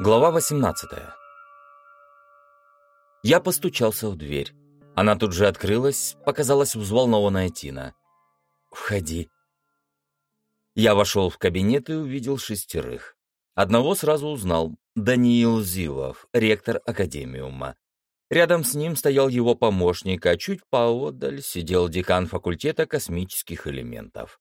Глава 18 Я постучался в дверь. Она тут же открылась, показалась взволнованная Тина. «Входи». Я вошел в кабинет и увидел шестерых. Одного сразу узнал — Даниил Зилов, ректор Академиума. Рядом с ним стоял его помощник, а чуть поодаль сидел декан факультета космических элементов.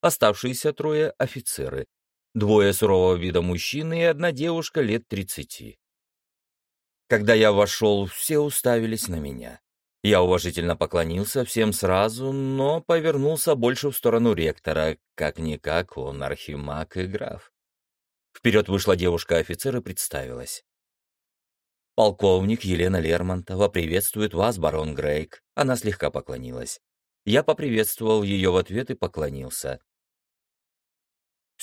Оставшиеся трое — офицеры. Двое сурового вида мужчины и одна девушка лет тридцати. Когда я вошел, все уставились на меня. Я уважительно поклонился всем сразу, но повернулся больше в сторону ректора, как-никак он архимаг и граф. Вперед вышла девушка-офицер и представилась. «Полковник Елена Лермонтова приветствует вас, барон Грейк». Она слегка поклонилась. Я поприветствовал ее в ответ и поклонился.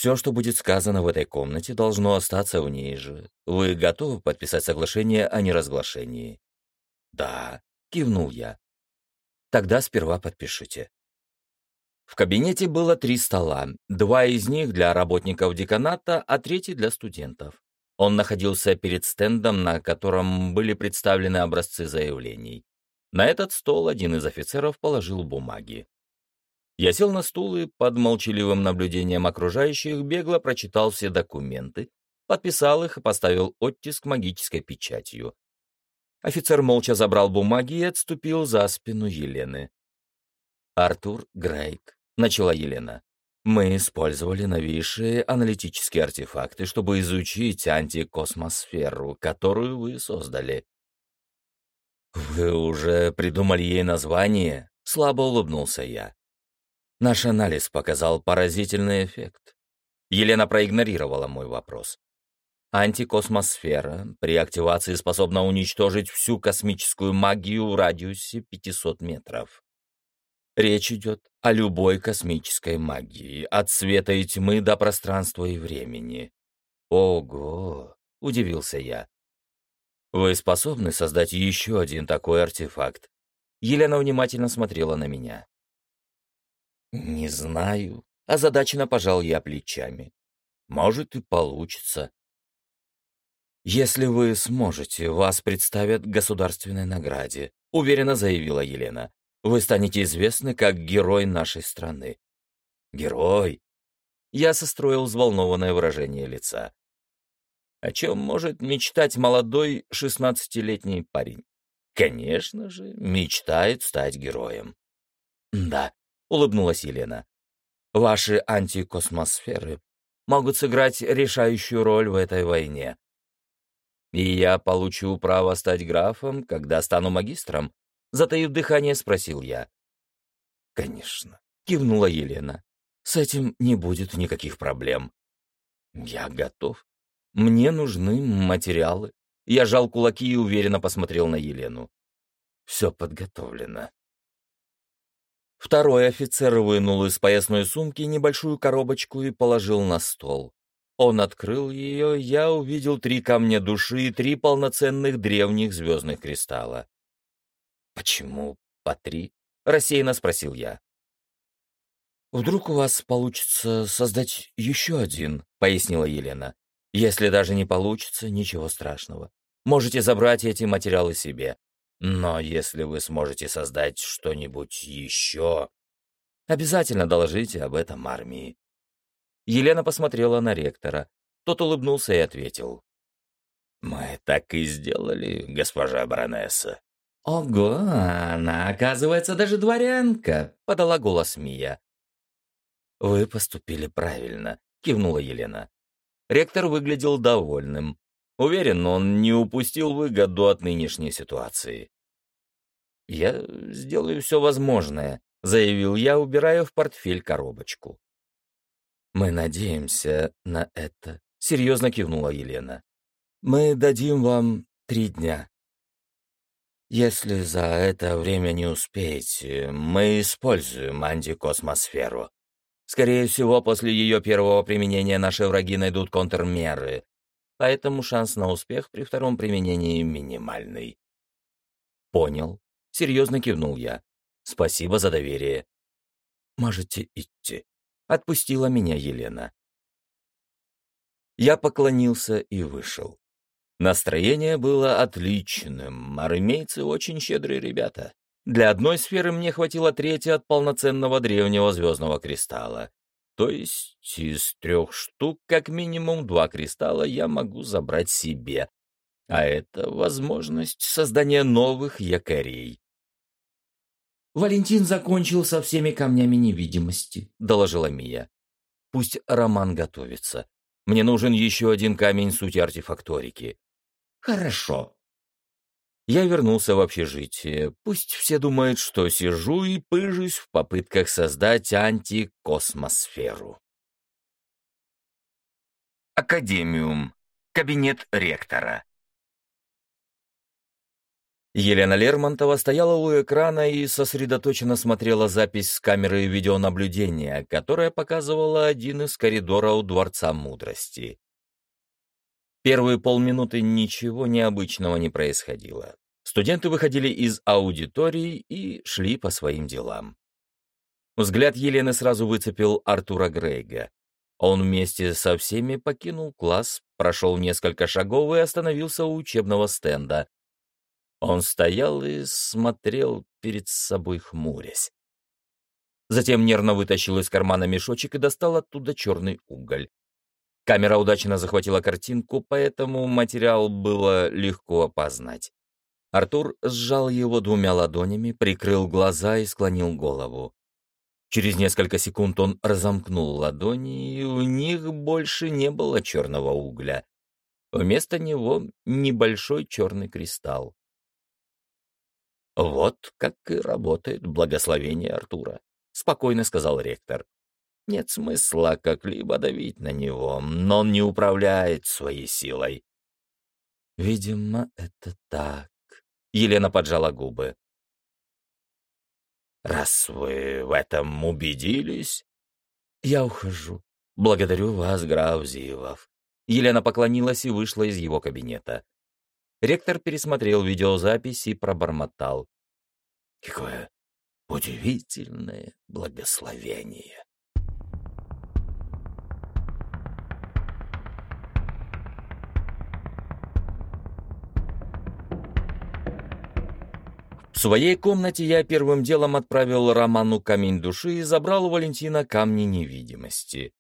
Все, что будет сказано в этой комнате, должно остаться в ней же. Вы готовы подписать соглашение о неразглашении? Да, кивнул я. Тогда сперва подпишите. В кабинете было три стола, два из них для работников деканата, а третий для студентов. Он находился перед стендом, на котором были представлены образцы заявлений. На этот стол один из офицеров положил бумаги. Я сел на стул и под молчаливым наблюдением окружающих бегло прочитал все документы, подписал их и поставил оттиск магической печатью. Офицер молча забрал бумаги и отступил за спину Елены. «Артур Грейк», — начала Елена. «Мы использовали новейшие аналитические артефакты, чтобы изучить антикосмосферу, которую вы создали». «Вы уже придумали ей название?» — слабо улыбнулся я. Наш анализ показал поразительный эффект. Елена проигнорировала мой вопрос. Антикосмосфера при активации способна уничтожить всю космическую магию в радиусе 500 метров. Речь идет о любой космической магии, от света и тьмы до пространства и времени. Ого! — удивился я. Вы способны создать еще один такой артефакт? Елена внимательно смотрела на меня. «Не знаю», — озадаченно пожал я плечами. «Может, и получится». «Если вы сможете, вас представят государственной награде», — уверенно заявила Елена. «Вы станете известны как герой нашей страны». «Герой?» Я состроил взволнованное выражение лица. О чем может мечтать молодой шестнадцатилетний парень? Конечно же, мечтает стать героем. Да, улыбнулась Елена. Ваши антикосмосферы могут сыграть решающую роль в этой войне. И я получу право стать графом, когда стану магистром? Затаив дыхание, спросил я. Конечно, кивнула Елена. С этим не будет никаких проблем. Я готов. Мне нужны материалы. Я жал кулаки и уверенно посмотрел на Елену. Все подготовлено. Второй офицер вынул из поясной сумки небольшую коробочку и положил на стол. Он открыл ее, я увидел три камня души и три полноценных древних звездных кристалла. «Почему по три?» — рассеянно спросил я. «Вдруг у вас получится создать еще один», — пояснила Елена. «Если даже не получится, ничего страшного. Можете забрать эти материалы себе. Но если вы сможете создать что-нибудь еще, обязательно доложите об этом армии. Елена посмотрела на ректора. Тот улыбнулся и ответил. «Мы так и сделали, госпожа баронесса». «Ого, она, оказывается, даже дворянка», — подала голос Мия. «Вы поступили правильно», — кивнула Елена. Ректор выглядел довольным. Уверен, он не упустил выгоду от нынешней ситуации. «Я сделаю все возможное», — заявил я, убирая в портфель коробочку. «Мы надеемся на это», — серьезно кивнула Елена. «Мы дадим вам три дня. Если за это время не успеете, мы используем антикосмосферу. Скорее всего, после ее первого применения наши враги найдут контрмеры, поэтому шанс на успех при втором применении минимальный. Понял. Серьезно кивнул я. Спасибо за доверие. Можете идти. Отпустила меня Елена. Я поклонился и вышел. Настроение было отличным, армейцы очень щедрые ребята. Для одной сферы мне хватило трети от полноценного древнего звездного кристалла. То есть из трех штук как минимум два кристалла я могу забрать себе. А это возможность создания новых якорей. «Валентин закончил со всеми камнями невидимости», — доложила Мия. «Пусть Роман готовится. Мне нужен еще один камень сути артефакторики. Хорошо. Я вернулся в общежитие. Пусть все думают, что сижу и пыжусь в попытках создать антикосмосферу. Академиум. Кабинет ректора. Елена Лермонтова стояла у экрана и сосредоточенно смотрела запись с камеры видеонаблюдения, которая показывала один из коридоров Дворца Мудрости. Первые полминуты ничего необычного не происходило. Студенты выходили из аудитории и шли по своим делам. Взгляд Елены сразу выцепил Артура Грейга. Он вместе со всеми покинул класс, прошел несколько шагов и остановился у учебного стенда. Он стоял и смотрел перед собой хмурясь. Затем нервно вытащил из кармана мешочек и достал оттуда черный уголь. Камера удачно захватила картинку, поэтому материал было легко опознать. Артур сжал его двумя ладонями, прикрыл глаза и склонил голову. Через несколько секунд он разомкнул ладони, и у них больше не было черного угля. Вместо него небольшой черный кристалл. «Вот как и работает благословение Артура», — спокойно сказал ректор. Нет смысла как-либо давить на него, но он не управляет своей силой. Видимо, это так. Елена поджала губы. Раз вы в этом убедились, я ухожу. Благодарю вас, граф Зивов. Елена поклонилась и вышла из его кабинета. Ректор пересмотрел видеозапись и пробормотал. Какое удивительное благословение. В своей комнате я первым делом отправил Роману камень души и забрал у Валентина камни невидимости.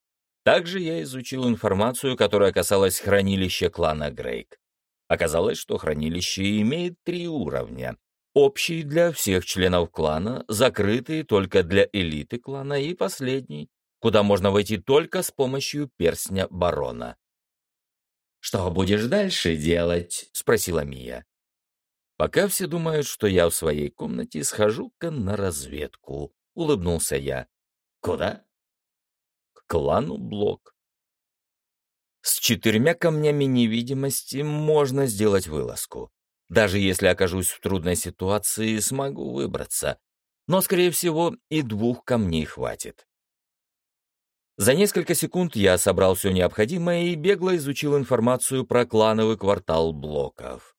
Также я изучил информацию, которая касалась хранилища клана Грейк. Оказалось, что хранилище имеет три уровня. Общий для всех членов клана, закрытый только для элиты клана и последний, куда можно войти только с помощью перстня барона. «Что будешь дальше делать?» — спросила Мия. Пока все думают, что я в своей комнате, схожу-ка на разведку. Улыбнулся я. Куда? К клану Блок. С четырьмя камнями невидимости можно сделать вылазку. Даже если окажусь в трудной ситуации, смогу выбраться. Но, скорее всего, и двух камней хватит. За несколько секунд я собрал все необходимое и бегло изучил информацию про клановый квартал блоков.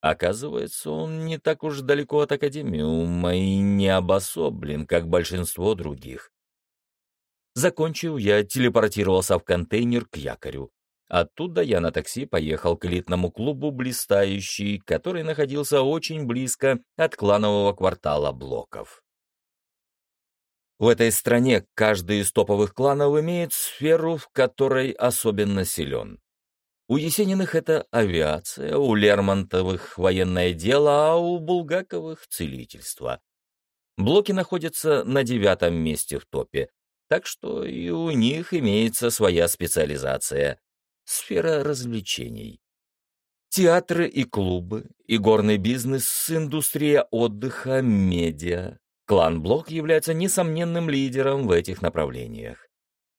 Оказывается, он не так уж далеко от Академиума и не обособлен, как большинство других. Закончив, я телепортировался в контейнер к якорю. Оттуда я на такси поехал к элитному клубу «Блистающий», который находился очень близко от кланового квартала блоков. В этой стране каждый из топовых кланов имеет сферу, в которой особенно силен. У Есениных это авиация, у Лермонтовых военное дело, а у Булгаковых — целительство. Блоки находятся на девятом месте в топе, так что и у них имеется своя специализация — сфера развлечений. Театры и клубы, и горный бизнес, индустрия отдыха, медиа. Клан Блок является несомненным лидером в этих направлениях.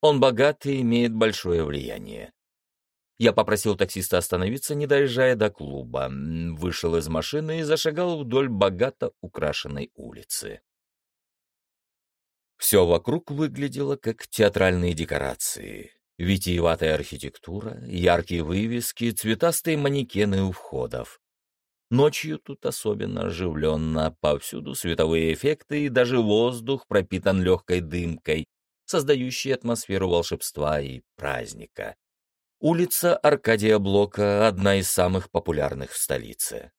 Он богат и имеет большое влияние. Я попросил таксиста остановиться, не доезжая до клуба, вышел из машины и зашагал вдоль богато украшенной улицы. Все вокруг выглядело как театральные декорации. Витиеватая архитектура, яркие вывески, цветастые манекены у входов. Ночью тут особенно оживленно, повсюду световые эффекты, и даже воздух пропитан легкой дымкой, создающей атмосферу волшебства и праздника. Улица Аркадия Блока – одна из самых популярных в столице.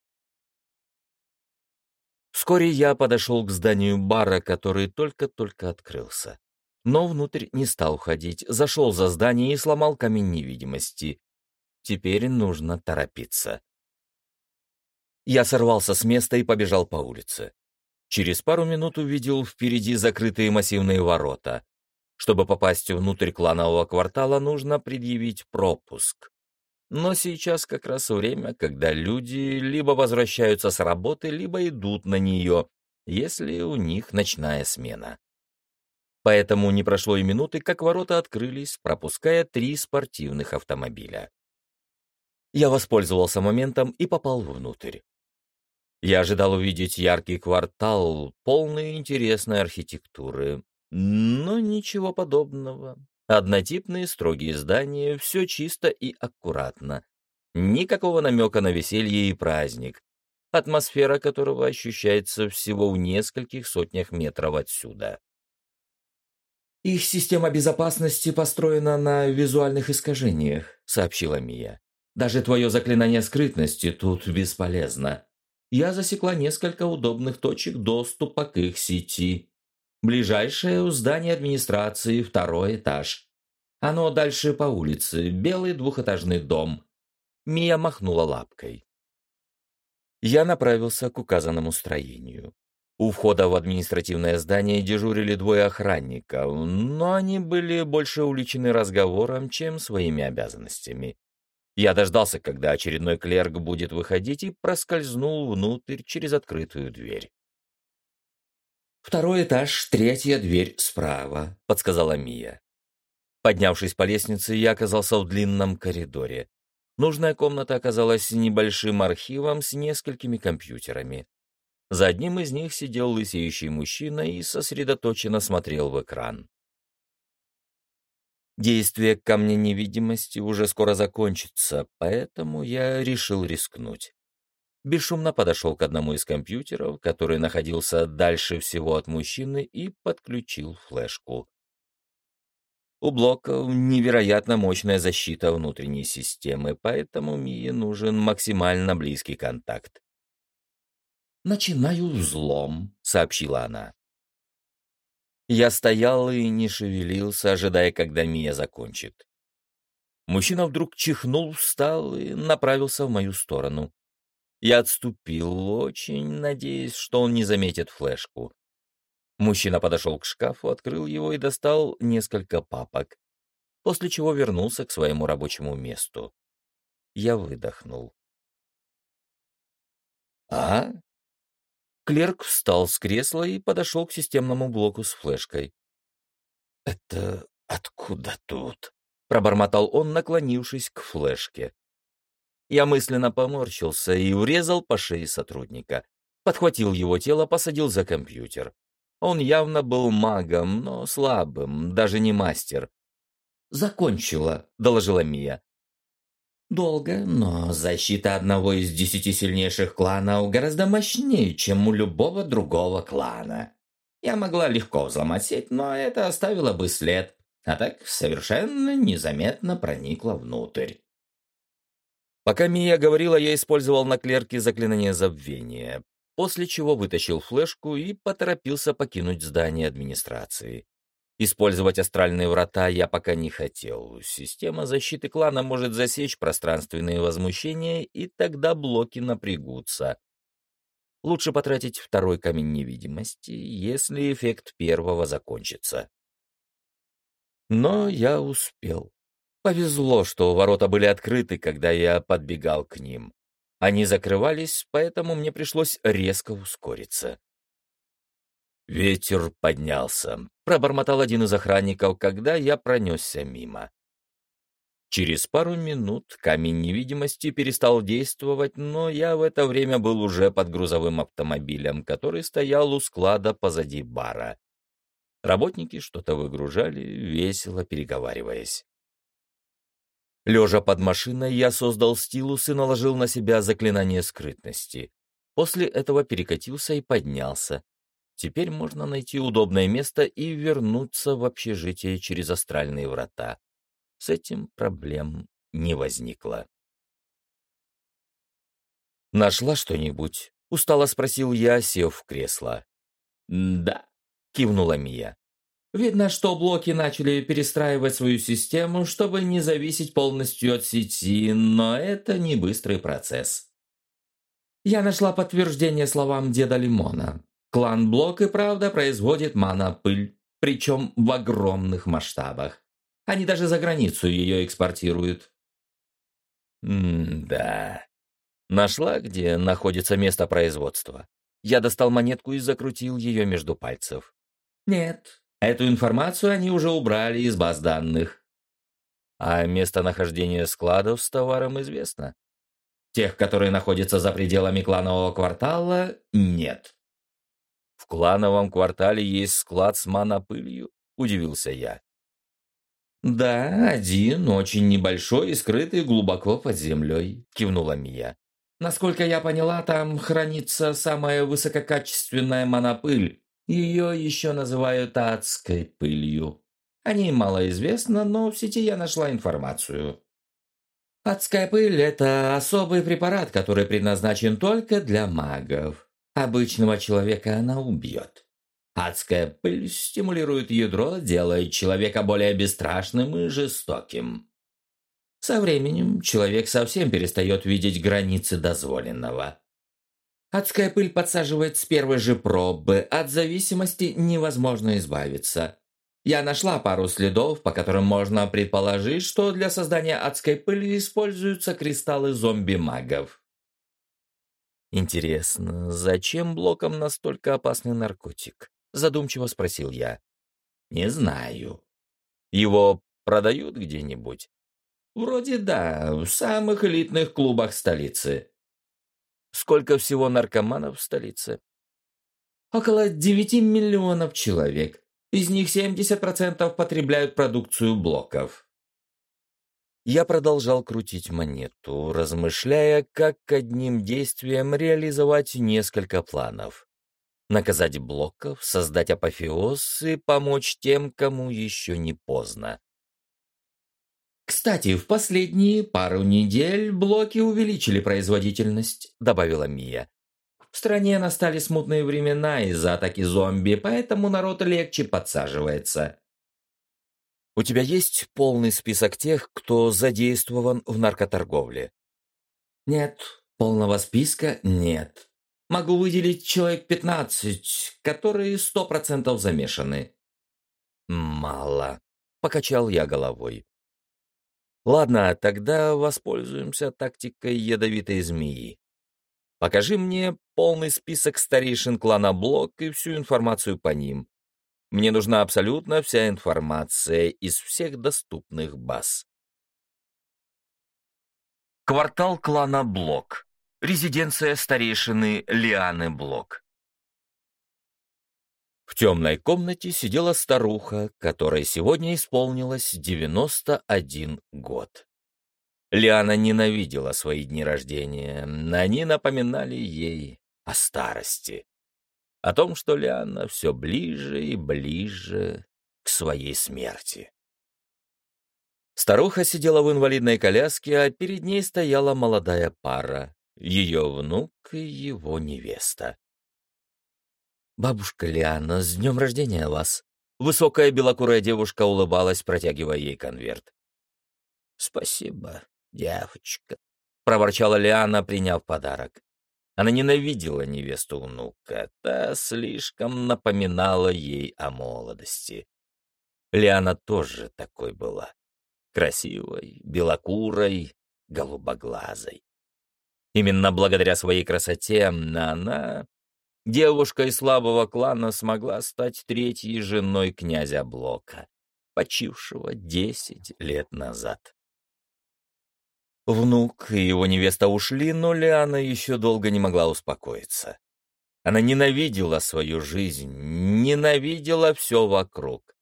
Вскоре я подошел к зданию бара, который только-только открылся. Но внутрь не стал ходить, зашел за здание и сломал камень невидимости. Теперь нужно торопиться. Я сорвался с места и побежал по улице. Через пару минут увидел впереди закрытые массивные ворота. Чтобы попасть внутрь кланового квартала, нужно предъявить пропуск. Но сейчас как раз время, когда люди либо возвращаются с работы, либо идут на нее, если у них ночная смена. Поэтому не прошло и минуты, как ворота открылись, пропуская три спортивных автомобиля. Я воспользовался моментом и попал внутрь. Я ожидал увидеть яркий квартал, полный интересной архитектуры, но ничего подобного. Однотипные строгие здания, все чисто и аккуратно. Никакого намека на веселье и праздник, атмосфера которого ощущается всего в нескольких сотнях метров отсюда. «Их система безопасности построена на визуальных искажениях», — сообщила Мия. «Даже твое заклинание скрытности тут бесполезно я засекла несколько удобных точек доступа к их сети. Ближайшее у здания администрации второй этаж. Оно дальше по улице, белый двухэтажный дом. Мия махнула лапкой. Я направился к указанному строению. У входа в административное здание дежурили двое охранников, но они были больше увлечены разговором, чем своими обязанностями. Я дождался, когда очередной клерк будет выходить, и проскользнул внутрь через открытую дверь. «Второй этаж, третья дверь справа», — подсказала Мия. Поднявшись по лестнице, я оказался в длинном коридоре. Нужная комната оказалась небольшим архивом с несколькими компьютерами. За одним из них сидел лысеющий мужчина и сосредоточенно смотрел в экран. Действие камня невидимости уже скоро закончится, поэтому я решил рискнуть. Бесшумно подошел к одному из компьютеров, который находился дальше всего от мужчины, и подключил флешку. У блоков невероятно мощная защита внутренней системы, поэтому Мие нужен максимально близкий контакт. «Начинаю взлом», — сообщила она. Я стоял и не шевелился, ожидая, когда Мия закончит. Мужчина вдруг чихнул, встал и направился в мою сторону. Я отступил, очень надеясь, что он не заметит флешку. Мужчина подошел к шкафу, открыл его и достал несколько папок, после чего вернулся к своему рабочему месту. Я выдохнул. «А?» Клерк встал с кресла и подошел к системному блоку с флешкой. «Это откуда тут?» — пробормотал он, наклонившись к флешке. Я мысленно поморщился и урезал по шее сотрудника. Подхватил его тело, посадил за компьютер. Он явно был магом, но слабым, даже не мастер. «Закончила», — доложила Мия. Долго, но защита одного из десяти сильнейших кланов гораздо мощнее, чем у любого другого клана. Я могла легко взломать сеть, но это оставило бы след, а так совершенно незаметно проникла внутрь. Пока Мия говорила, я использовал на клерке заклинание забвения, после чего вытащил флешку и поторопился покинуть здание администрации. Использовать астральные врата я пока не хотел. Система защиты клана может засечь пространственные возмущения, и тогда блоки напрягутся. Лучше потратить второй камень невидимости, если эффект первого закончится. Но я успел. Повезло, что ворота были открыты, когда я подбегал к ним. Они закрывались, поэтому мне пришлось резко ускориться. Ветер поднялся, пробормотал один из охранников, когда я пронесся мимо. Через пару минут камень невидимости перестал действовать, но я в это время был уже под грузовым автомобилем, который стоял у склада позади бара. Работники что-то выгружали, весело переговариваясь. Лежа под машиной, я создал стилус и наложил на себя заклинание скрытности. После этого перекатился и поднялся, Теперь можно найти удобное место и вернуться в общежитие через астральные врата. С этим проблем не возникло. «Нашла что-нибудь?» — устало спросил я, сев в кресло. «Да», — кивнула Мия. «Видно, что блоки начали перестраивать свою систему, чтобы не зависеть полностью от сети, но это не быстрый процесс. Я нашла подтверждение словам деда Лимона. Клан Блок и правда производит мана-пыль, причем в огромных масштабах. Они даже за границу ее экспортируют. М-да. Нашла, где находится место производства. Я достал монетку и закрутил ее между пальцев. Нет, эту информацию они уже убрали из баз данных. А местонахождение складов с товаром известно. Тех, которые находятся за пределами кланового квартала, нет. Клановом квартале есть склад с монопылью? Удивился я. «Да, один, очень небольшой и скрытый глубоко под землей», — кивнула Мия. «Насколько я поняла, там хранится самая высококачественная монопыль. Ее еще называют адской пылью. О ней мало известно, но в сети я нашла информацию. Адская пыль – это особый препарат, который предназначен только для магов. Обычного человека она убьет. Адская пыль стимулирует ядро, делает человека более бесстрашным и жестоким. Со временем человек совсем перестает видеть границы дозволенного. Адская пыль подсаживает с первой же пробы, от зависимости невозможно избавиться. Я нашла пару следов, по которым можно предположить, что для создания адской пыли используются кристаллы зомби-магов. «Интересно, зачем блокам настолько опасный наркотик?» — задумчиво спросил я. «Не знаю». «Его продают где-нибудь?» «Вроде да, в самых элитных клубах столицы». «Сколько всего наркоманов в столице?» «Около девяти миллионов человек. Из них 70% потребляют продукцию блоков. Я продолжал крутить монету, размышляя, как одним действием реализовать несколько планов. Наказать блоков, создать апофеоз и помочь тем, кому еще не поздно. «Кстати, в последние пару недель блоки увеличили производительность», — добавила Мия. В стране настали смутные времена из-за атаки зомби, поэтому народ легче подсаживается. У тебя есть полный список тех, кто задействован в наркоторговле? Нет, полного списка нет. Могу выделить человек 15, которые сто процентов замешаны. Мало. Покачал я головой. Ладно, тогда воспользуемся тактикой ядовитой змеи. Покажи мне полный список старейшин клана Блок и всю информацию по ним. Мне нужна абсолютно вся информация из всех доступных баз. Квартал клана Блок. Резиденция старейшины Лианы Блок. В темной комнате сидела старуха, которой сегодня исполнилось 91 год. Лиана ненавидела свои дни рождения, они напоминали ей о старости. О том, что Лиана все ближе и ближе к своей смерти. Старуха сидела в инвалидной коляске, а перед ней стояла молодая пара, ее внук и его невеста. «Бабушка Лиана, с днем рождения вас!» Высокая белокурая девушка улыбалась, протягивая ей конверт. «Спасибо», девочка», — проворчала Лиана, приняв подарок. Она ненавидела невесту внука, та слишком напоминала ей о молодости. Лиана тоже такой была. Красивой, белокурой, голубоглазой. Именно благодаря своей красоте она, девушка из слабого клана, смогла стать третьей женой князя Блока, почившего десять лет назад. Внук и его невеста ушли, но Лиана еще долго не могла успокоиться. Она ненавидела свою жизнь, ненавидела все вокруг.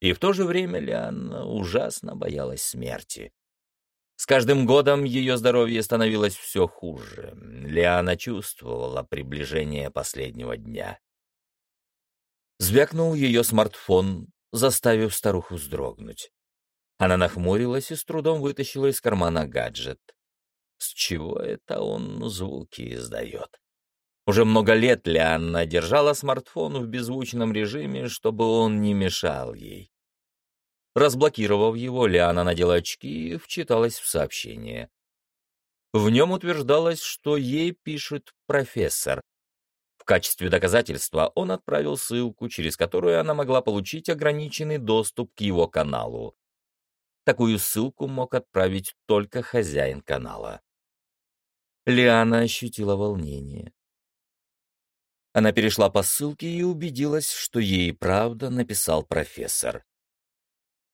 И в то же время Лиана ужасно боялась смерти. С каждым годом ее здоровье становилось все хуже. Лиана чувствовала приближение последнего дня. Звякнул ее смартфон, заставив старуху вздрогнуть. Она нахмурилась и с трудом вытащила из кармана гаджет. С чего это он звуки издает? Уже много лет Лианна держала смартфон в беззвучном режиме, чтобы он не мешал ей. Разблокировав его, Лиана надела очки и вчиталась в сообщение. В нем утверждалось, что ей пишет профессор. В качестве доказательства он отправил ссылку, через которую она могла получить ограниченный доступ к его каналу. Такую ссылку мог отправить только хозяин канала. Лиана ощутила волнение. Она перешла по ссылке и убедилась, что ей правда написал профессор.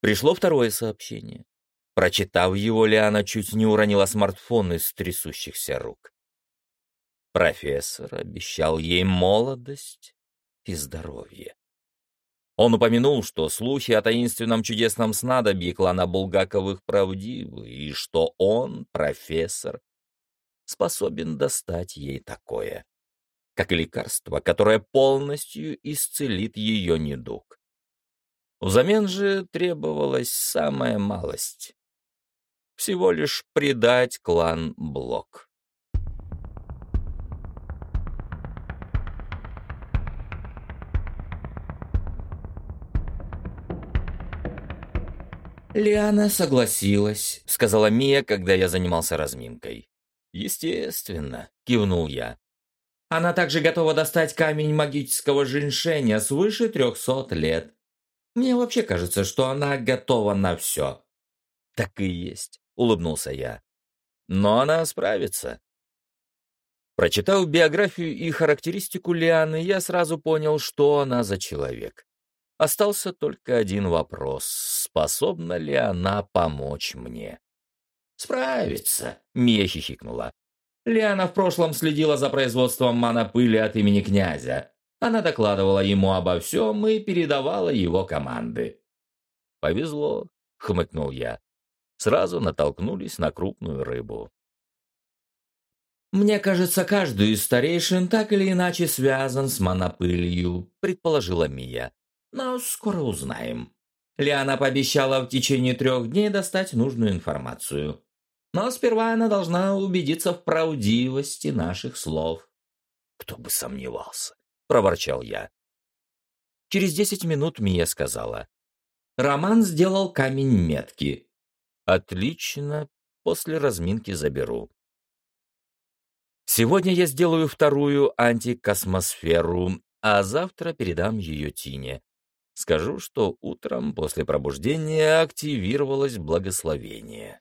Пришло второе сообщение. Прочитав его, Лиана чуть не уронила смартфон из трясущихся рук. Профессор обещал ей молодость и здоровье. Он упомянул, что слухи о таинственном чудесном снадобье клана Булгаковых правдивы, и что он, профессор, способен достать ей такое как лекарство, которое полностью исцелит ее недуг. Взамен же требовалась самая малость. Всего лишь предать клан Блок. «Лиана согласилась», — сказала Мия, когда я занимался разминкой. «Естественно», — кивнул я. Она также готова достать камень магического женьшеня свыше трехсот лет. Мне вообще кажется, что она готова на все. Так и есть, улыбнулся я. Но она справится. Прочитав биографию и характеристику Лианы, я сразу понял, что она за человек. Остался только один вопрос. Способна ли она помочь мне? «Справится», — Мия хихикнула. Лиана в прошлом следила за производством манопыли от имени князя. Она докладывала ему обо всем и передавала его команды. «Повезло», — хмыкнул я. Сразу натолкнулись на крупную рыбу. «Мне кажется, каждый из старейшин так или иначе связан с монопылью», — предположила Мия. «Но скоро узнаем». Лиана пообещала в течение трех дней достать нужную информацию. Но сперва она должна убедиться в правдивости наших слов. «Кто бы сомневался», — проворчал я. Через десять минут Мия сказала. «Роман сделал камень метки». «Отлично, после разминки заберу». Сегодня я сделаю вторую антикосмосферу, а завтра передам ее Тине. Скажу, что утром после пробуждения активировалось благословение.